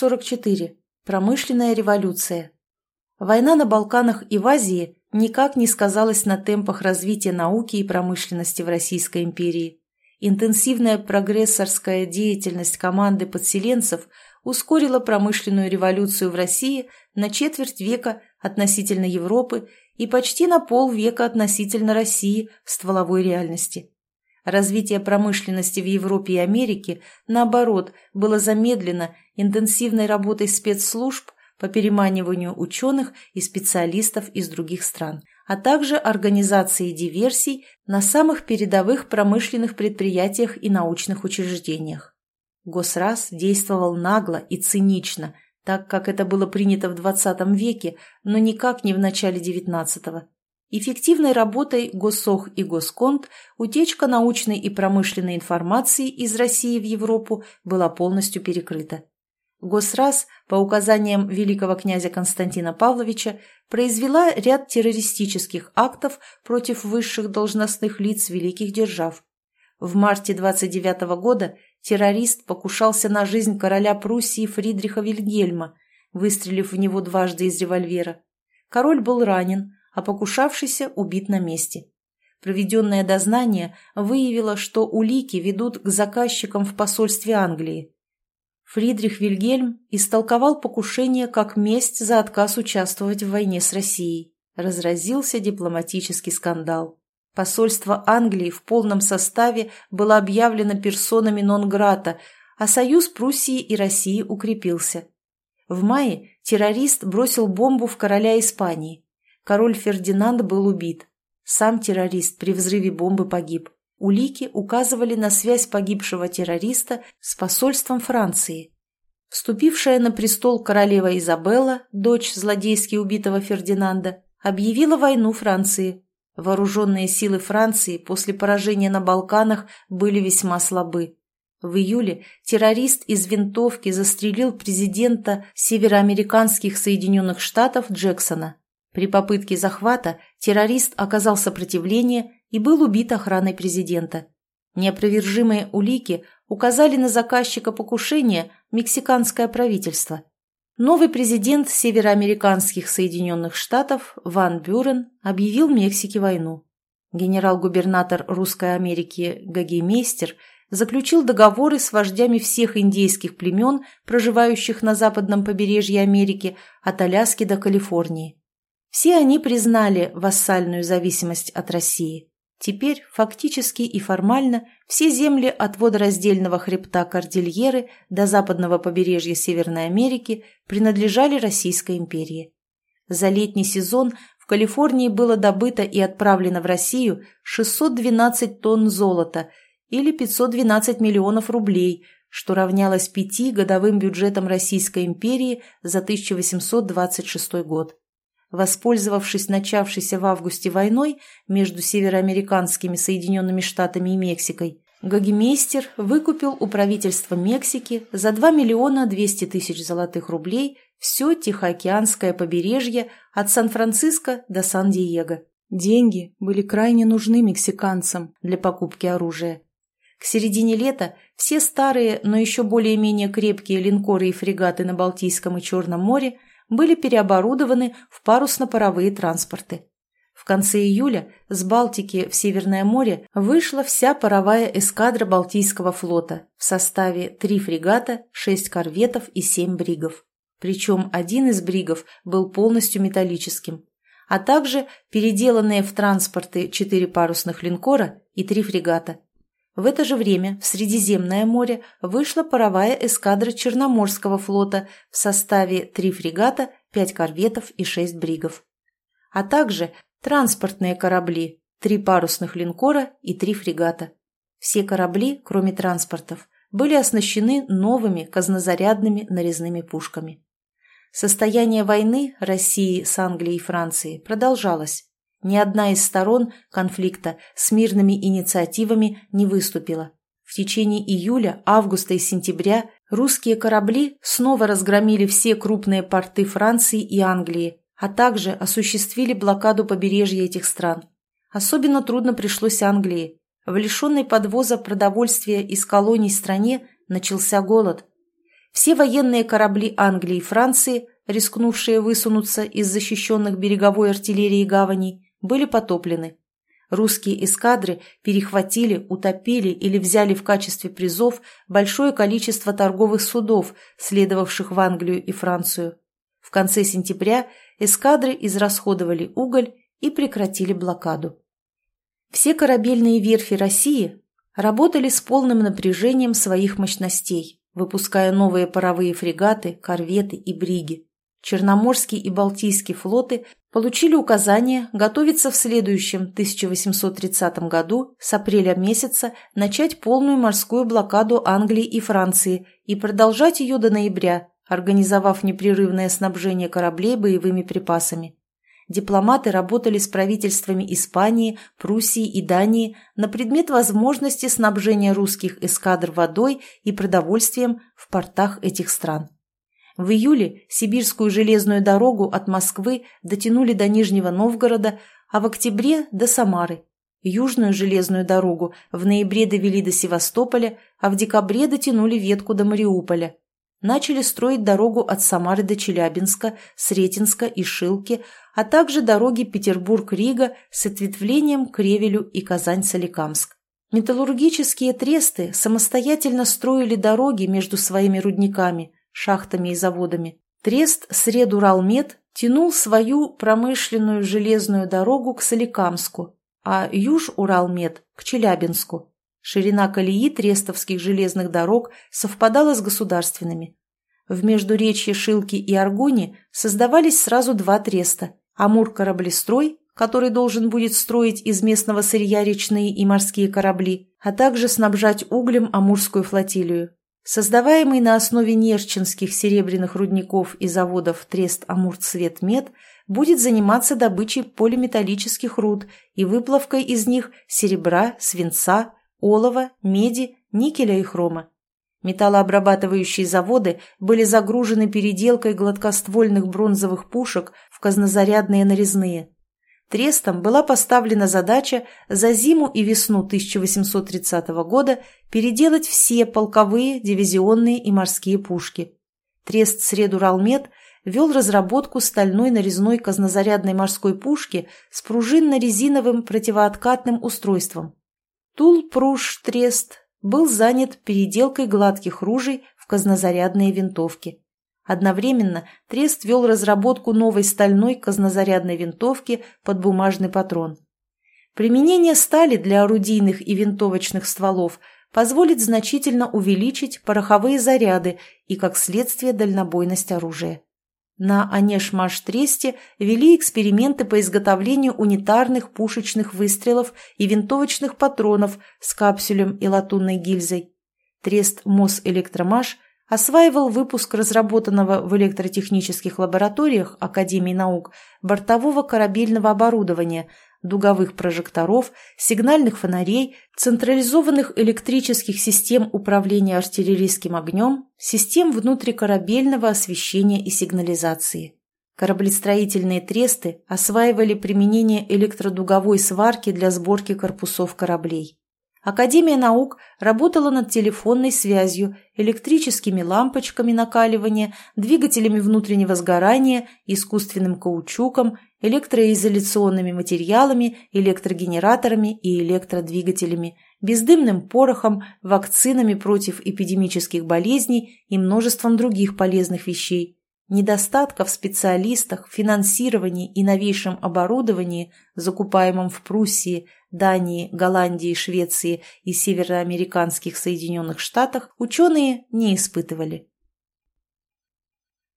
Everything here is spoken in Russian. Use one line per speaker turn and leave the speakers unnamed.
44. Промышленная революция. Война на Балканах и в Азии никак не сказалась на темпах развития науки и промышленности в Российской империи. Интенсивная прогрессорская деятельность команды подселенцев ускорила промышленную революцию в России на четверть века относительно Европы и почти на полвека относительно России в стволовой реальности. Развитие промышленности в Европе и Америке, наоборот, было замедлено интенсивной работой спецслужб по переманиванию ученых и специалистов из других стран, а также организацией диверсий на самых передовых промышленных предприятиях и научных учреждениях. Госраз действовал нагло и цинично, так как это было принято в XX веке, но никак не в начале XIX. Эффективной работой Госсох и Госконт утечка научной и промышленной информации из России в Европу была полностью перекрыта. Госраз, по указаниям великого князя Константина Павловича, произвела ряд террористических актов против высших должностных лиц великих держав. В марте 29 года террорист покушался на жизнь короля Пруссии Фридриха Вильгельма, выстрелив в него дважды из револьвера. Король был ранен, а покушавшийся убит на месте. Проведенное дознание выявило, что улики ведут к заказчикам в посольстве Англии. Фридрих Вильгельм истолковал покушение как месть за отказ участвовать в войне с Россией. Разразился дипломатический скандал. Посольство Англии в полном составе было объявлено персонами нон-грата, а союз Пруссии и России укрепился. В мае террорист бросил бомбу в короля Испании король Фердинанд был убит. Сам террорист при взрыве бомбы погиб. Улики указывали на связь погибшего террориста с посольством Франции. Вступившая на престол королева Изабелла, дочь злодейски убитого Фердинанда, объявила войну Франции. Вооруженные силы Франции после поражения на Балканах были весьма слабы. В июле террорист из винтовки застрелил президента североамериканских Соединенных Штатов Джексона. При попытке захвата террорист оказал сопротивление и был убит охраной президента. Неопровержимые улики указали на заказчика покушения мексиканское правительство. Новый президент североамериканских Соединенных Штатов Ван Бюрен объявил Мексике войну. Генерал-губернатор Русской Америки Гагеймейстер заключил договоры с вождями всех индейских племен, проживающих на западном побережье Америки, от Аляски до Калифорнии. Все они признали вассальную зависимость от России. Теперь фактически и формально все земли от водораздельного хребта Кордильеры до западного побережья Северной Америки принадлежали Российской империи. За летний сезон в Калифорнии было добыто и отправлено в Россию 612 тонн золота или 512 миллионов рублей, что равнялось пяти годовым бюджетам Российской империи за 1826 год. Воспользовавшись начавшейся в августе войной между североамериканскими Соединенными Штатами и Мексикой, Гагемейстер выкупил у правительства Мексики за 2 миллиона 200 тысяч золотых рублей все Тихоокеанское побережье от Сан-Франциско до Сан-Диего. Деньги были крайне нужны мексиканцам для покупки оружия. К середине лета все старые, но еще более-менее крепкие линкоры и фрегаты на Балтийском и Черном море были переоборудованы в парусно-паровые транспорты. В конце июля с Балтики в Северное море вышла вся паровая эскадра Балтийского флота в составе три фрегата, шесть корветов и семь бригов. Причем один из бригов был полностью металлическим, а также переделанные в транспорты четыре парусных линкора и три фрегата. В это же время в Средиземное море вышла паровая эскадра Черноморского флота в составе три фрегата, пять корветов и шесть бригов. А также транспортные корабли, три парусных линкора и три фрегата. Все корабли, кроме транспортов, были оснащены новыми казнозарядными нарезными пушками. Состояние войны России с Англией и Францией продолжалось. Ни одна из сторон конфликта с мирными инициативами не выступила. В течение июля, августа и сентября русские корабли снова разгромили все крупные порты Франции и Англии, а также осуществили блокаду побережья этих стран. Особенно трудно пришлось Англии. В лишенной подвоза продовольствия из колоний стране начался голод. Все военные корабли Англии и Франции, рискнувшие высунуться из защищенных береговой артиллерии гаваней, были потоплены. Русские эскадры перехватили, утопили или взяли в качестве призов большое количество торговых судов, следовавших в Англию и Францию. В конце сентября эскадры израсходовали уголь и прекратили блокаду. Все корабельные верфи России работали с полным напряжением своих мощностей, выпуская новые паровые фрегаты, корветы и бриги. Черноморский и Балтийский флоты получили указание готовиться в следующем 1830 году с апреля месяца начать полную морскую блокаду Англии и Франции и продолжать ее до ноября, организовав непрерывное снабжение кораблей боевыми припасами. Дипломаты работали с правительствами Испании, Пруссии и Дании на предмет возможности снабжения русских эскадр водой и продовольствием в портах этих стран. В июле Сибирскую железную дорогу от Москвы дотянули до Нижнего Новгорода, а в октябре – до Самары. Южную железную дорогу в ноябре довели до Севастополя, а в декабре дотянули ветку до Мариуполя. Начали строить дорогу от Самары до Челябинска, Сретенска и Шилки, а также дороги Петербург-Рига с ответвлением к Ревелю и Казань-Соликамск. Металлургические тресты самостоятельно строили дороги между своими рудниками – шахтами и заводами. Трест Средуралмет тянул свою промышленную железную дорогу к Соликамску, а Юж-Уралмет – к Челябинску. Ширина колеи трестовских железных дорог совпадала с государственными. В междуречье Шилки и Аргуни создавались сразу два треста – Амур-кораблестрой, который должен будет строить из местного сырья речные и морские корабли, а также снабжать углем Амурскую флотилию. Создаваемый на основе нерчинских серебряных рудников и заводов трест Амурцветмет будет заниматься добычей полиметаллических руд и выплавкой из них серебра, свинца, олова, меди, никеля и хрома. Металлообрабатывающие заводы были загружены переделкой гладкоствольных бронзовых пушек в казнозарядные нарезные. Трестом была поставлена задача за зиму и весну 1830 года переделать все полковые, дивизионные и морские пушки. Трест Средуралмет вел разработку стальной нарезной казнозарядной морской пушки с пружинно-резиновым противооткатным устройством. Тул-Пруш-Трест был занят переделкой гладких ружей в казнозарядные винтовки. Одновременно Трест вел разработку новой стальной казнозарядной винтовки под бумажный патрон. Применение стали для орудийных и винтовочных стволов позволит значительно увеличить пороховые заряды и, как следствие, дальнобойность оружия. На Анешмаш-Тресте вели эксперименты по изготовлению унитарных пушечных выстрелов и винтовочных патронов с капсюлем и латунной гильзой. Трест Мосэлектромаш – осваивал выпуск разработанного в электротехнических лабораториях Академии наук бортового корабельного оборудования, дуговых прожекторов, сигнальных фонарей, централизованных электрических систем управления артиллерийским огнем, систем внутрикорабельного освещения и сигнализации. Кораблестроительные тресты осваивали применение электродуговой сварки для сборки корпусов кораблей. Академия наук работала над телефонной связью, электрическими лампочками накаливания, двигателями внутреннего сгорания, искусственным каучуком, электроизоляционными материалами, электрогенераторами и электродвигателями, бездымным порохом, вакцинами против эпидемических болезней и множеством других полезных вещей. Недостатка в специалистах, финансировании и новейшем оборудовании, закупаемом в Пруссии, Дании, Голландии, Швеции и североамериканских Соединенных Штатах, ученые не испытывали.